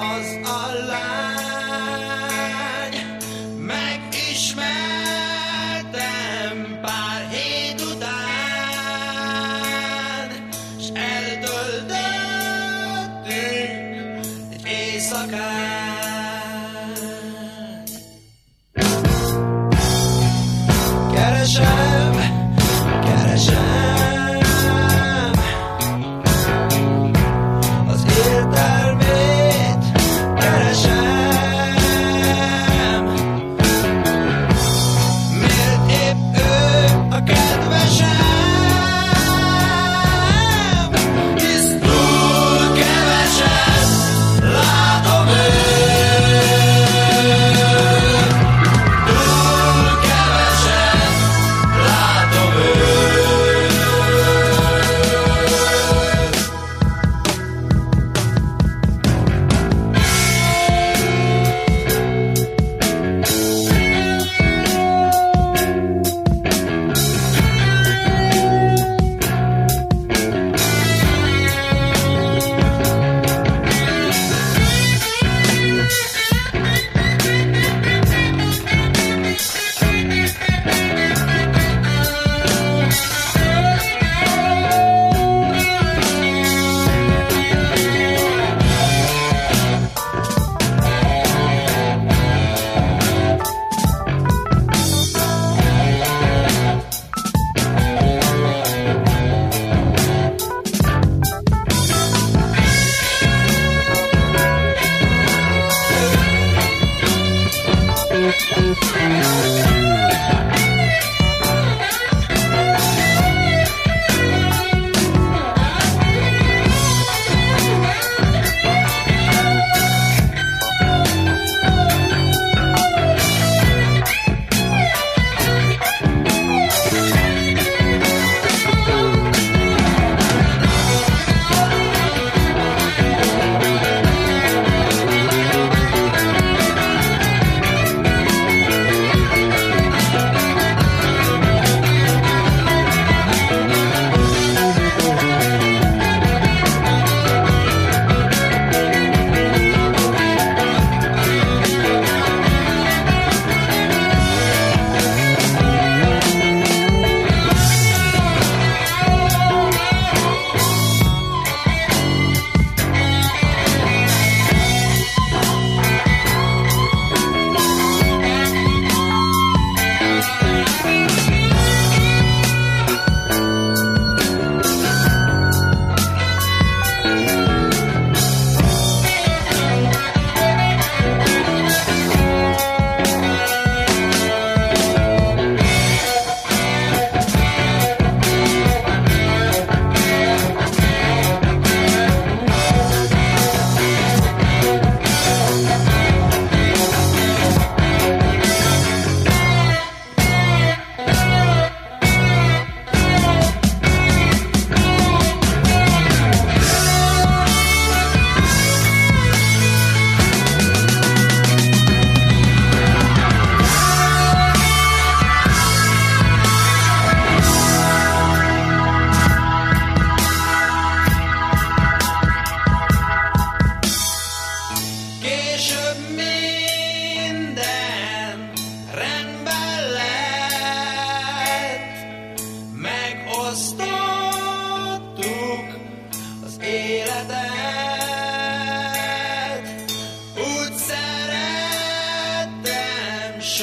az a lány. Megismertem pár hét után, s eltöltöttünk egy éjszakát. keresem, keresem az értelmet.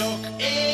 milk